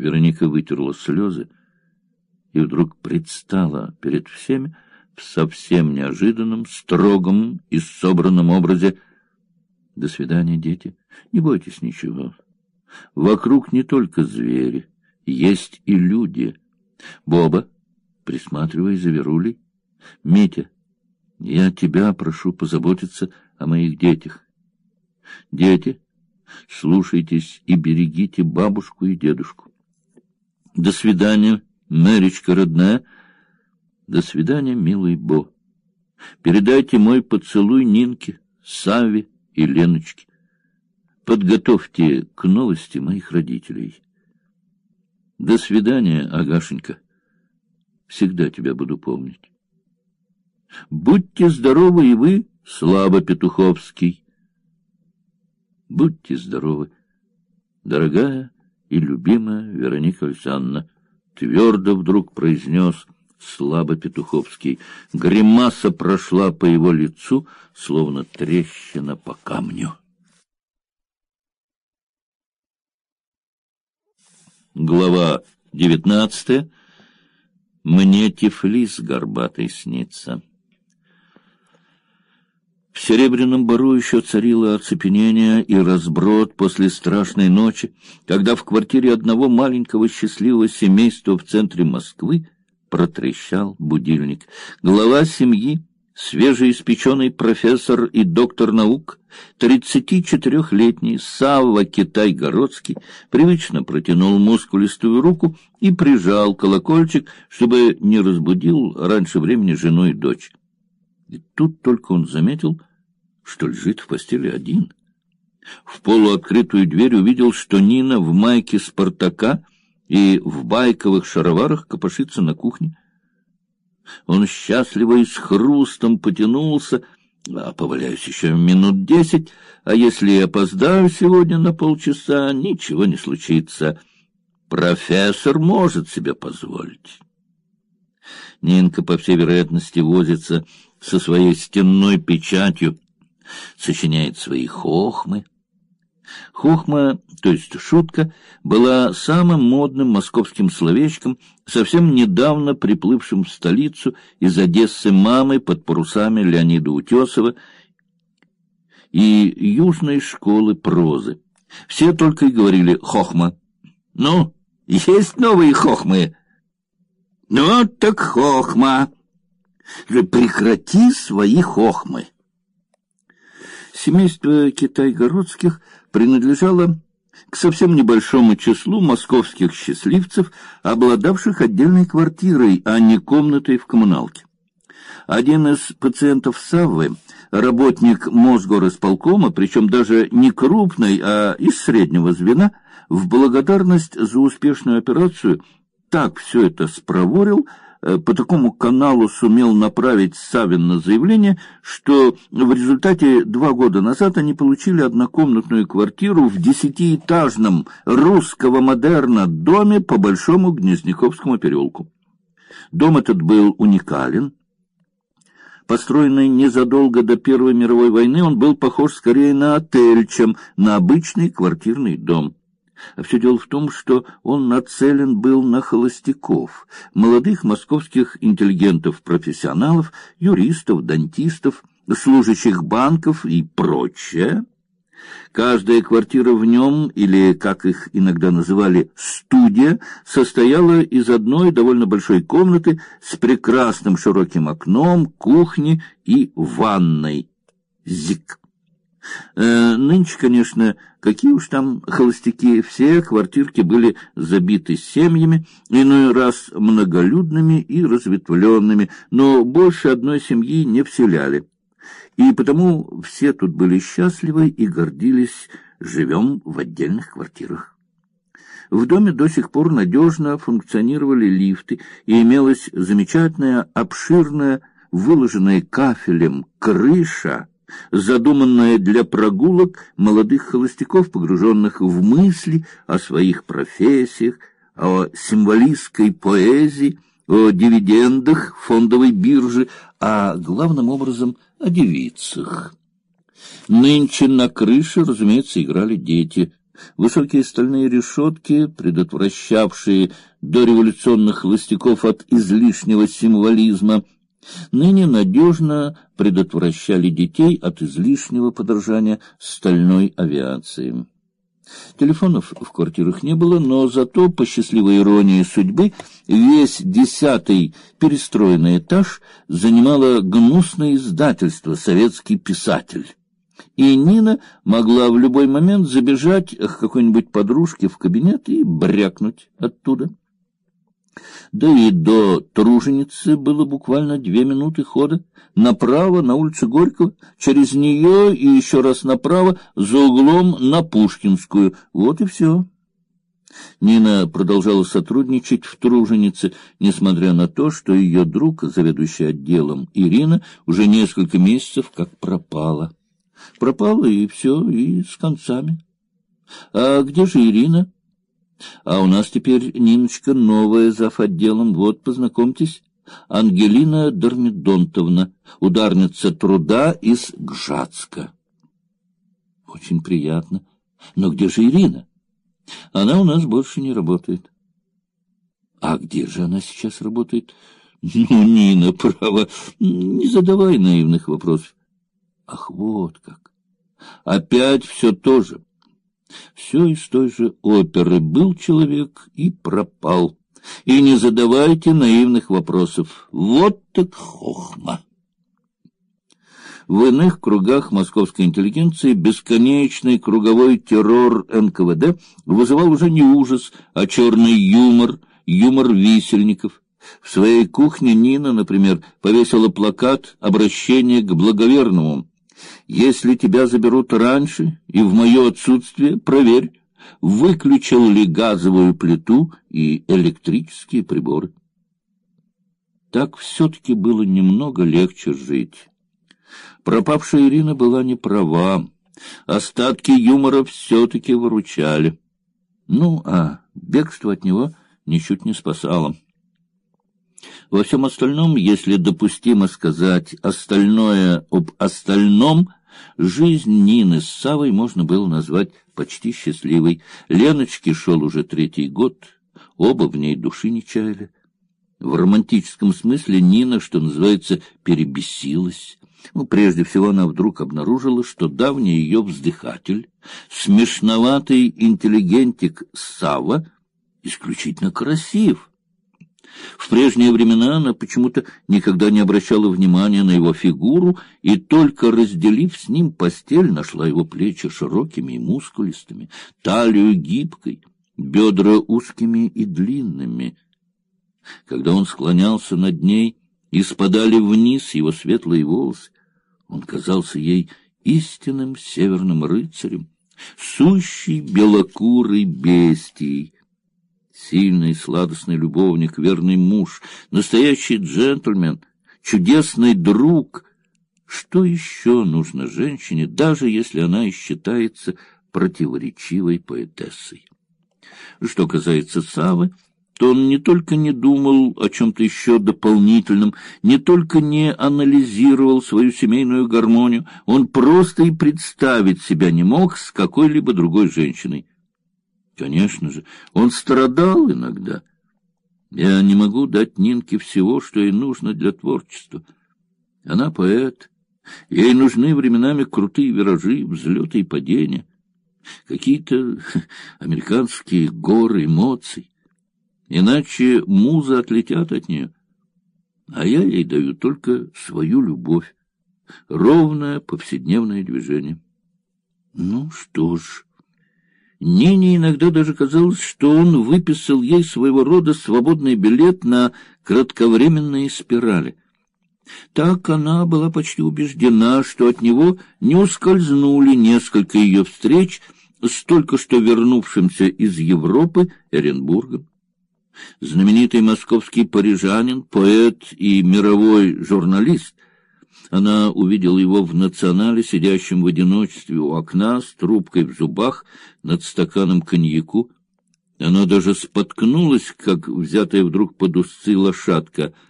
Вероника вытерла слезы и вдруг предстала перед всеми в совсем неожиданном, строгом и собранном образе. До свидания, дети. Не бойтесь ничего. Вокруг не только звери, есть и люди. Боба, присматривай за Верулей. Митя, я тебя прошу позаботиться о моих детях. Дети, слушайтесь и берегите бабушку и дедушку. До свидания, Мэричка родная. До свидания, милый Бо. Передайте мой поцелуй Нинке, Саве и Леночке. Подготовьте к новости моих родителей. До свидания, Агашенька. Всегда тебя буду помнить. Будьте здоровы и вы, Слава Петуховский. Будьте здоровы, дорогая и любимая Вероника Александровна, твердо вдруг произнес слабо Петуховский. Гримаса прошла по его лицу, словно трещина по камню. Глава девятнадцатая. Мне Тифлис горбатый снится. В Серебряном Бару еще царило оцепенение и разброд после страшной ночи, когда в квартире одного маленького счастливого семейства в центре Москвы протрещал будильник. Глава семьи, свежеиспеченный профессор и доктор наук, тридцати четырехлетний Савва Китай-Городский, привычно протянул мускулистую руку и прижал колокольчик, чтобы не разбудил раньше времени жену и дочь. И тут только он заметил, что лежит в постели один. В полуоткрытую дверь увидел, что Нина в майке Спартака и в байковых шароварах копошится на кухне. Он счастливо и с хрустом потянулся, а поваляюсь еще минут десять, а если я опоздаю сегодня на полчаса, ничего не случится. Профессор может себе позволить. Нинка, по всей вероятности, возится со своей стенной печатью, сочиняет свои хохмы. Хохма, то есть шутка, была самым модным московским словечком, совсем недавно приплывшим в столицу из Одессы мамы под парусами Леонида Утесова и южной школы прозы. Все только и говорили «хохма». «Ну, есть новые хохмы?» «Ну, так хохма». «Прекрати свои хохмы». Семейство Китай-Городских принадлежало к совсем небольшому числу московских счастливцев, обладавших отдельной квартирой, а не комнатой в коммуналке. Один из пациентов Саввы, работник Мосгорисполкома, причем даже не крупный, а из среднего звена, в благодарность за успешную операцию так все это спроворил, по такому каналу сумел направить Савин на заявление, что в результате два года назад они получили однокомнатную квартиру в десятиэтажном русского модерна доме по Большому Гнезняковскому переулку. Дом этот был уникален. Построенный незадолго до Первой мировой войны, он был похож скорее на отель, чем на обычный квартирный дом. А все дело в том, что он нацелен был на холостяков, молодых московских интеллигентов-профессионалов, юристов, дантистов, служащих банков и прочее. Каждая квартира в нем, или, как их иногда называли, студия, состояла из одной довольно большой комнаты с прекрасным широким окном, кухней и ванной. Зик. Э, нынче, конечно, какие уж там холостяки, все квартирки были забиты семьями, иной раз многолюдными и разветвленными, но больше одной семьи не вселяли. И потому все тут были счастливы и гордились, живем в отдельных квартирах. В доме до сих пор надежно функционировали лифты, и имелась замечательная, обширная, выложенная кафелем крыша, задуманная для прогулок молодых холостяков, погруженных в мысли о своих профессиях, о символистской поэзии, о дивидендах фондовой биржи, а главным образом о девицах. Нынче на крыше, разумеется, играли дети. Высокие стальные решетки, предотвращавшие дореволюционных холостяков от излишнего символизма, ныне надежно предотвращали детей от излишнего подражания стальной авиации. Телефонов в квартирах не было, но зато, по счастливой иронии судьбы, весь десятый перестроенный этаж занимало гнусное издательство «Советский писатель». И Нина могла в любой момент забежать к какой-нибудь подружке в кабинет и брякнуть оттуда. Да и до Труженицы было буквально две минуты хода. Направо на улицу Горького, через нее и еще раз направо, за углом на Пушкинскую. Вот и все. Нина продолжала сотрудничать в Труженице, несмотря на то, что ее друг, заведующий отделом Ирина, уже несколько месяцев как пропала. Пропала и все, и с концами. А где же Ирина? А у нас теперь, Ниночка, новая зав. отделом. Вот, познакомьтесь. Ангелина Дормидонтовна, ударница труда из Гжатска. Очень приятно. Но где же Ирина? Она у нас больше не работает. А где же она сейчас работает? Ну, Нина, право, не задавай наивных вопросов. Ах, вот как. Опять все то же. Все из той же оперы был человек и пропал. И не задавайте наивных вопросов. Вот так хохма. В иных кругах московской интеллигенции бесконечный круговой террор НКВД вызывал уже не ужас, а черный юмор, юмор висельников. В своей кухне Нина, например, повесила плакат обращения к благоверному если тебя заберут раньше и в мое отсутствие, проверь, выключил ли газовую плиту и электрические приборы. Так все-таки было немного легче жить. Пропавшая Ирина была не права. Остатки юмора все-таки выручали. Ну, а бегство от него ничуть не спасало. Во всем остальном, если допустимо сказать остальное об остальном, жизнь Нины с Савой можно было назвать почти счастливой. Леночке шел уже третий год, оба в ней души не чаяли. В романтическом смысле Нина, что называется, перебесилась. Ну, прежде всего она вдруг обнаружила, что давний ее вздыхатель, смешноватый интеллигентик Сава, исключительно красив. В прежние времена она почему-то никогда не обращала внимания на его фигуру и только разделив с ним постель, нашла его плечи широкими и мускулистыми, талию гибкой, бедра узкими и длинными. Когда он склонялся над ней, и спадали вниз его светлые волосы, он казался ей истинным северным рыцарем, сущей белокурой бестией, сильный, сладостный любовник, верный муж, настоящий джентльмен, чудесный друг. Что еще нужно женщине, даже если она и считается противоречивой поэтессой? Что касается Савы, то он не только не думал о чем-то еще дополнительном, не только не анализировал свою семейную гармонию, он просто и представить себя не мог с какой-либо другой женщиной. Конечно же, он страдал иногда. Я не могу дать Нинке всего, что ей нужно для творчества. Она поэт. Ей нужны временами крутые виражи, взлеты и падения, какие-то американские горы эмоций. Иначе музы отлетят от нее. А я ей даю только свою любовь, ровное повседневное движение. Ну что ж... Нине иногда даже казалось, что он выписал ей своего рода свободный билет на кратковременные спирали. Так она была почти убеждена, что от него не ускользнули несколько ее встреч с только что вернувшимся из Европы Эренбургом. Знаменитый московский парижанин, поэт и мировой журналист — она увидела его в национале, сидящем в одиночестве у окна, с трубкой в зубах, над стаканом коньяку. Она даже споткнулась, как взятая вдруг под узцы лошадка —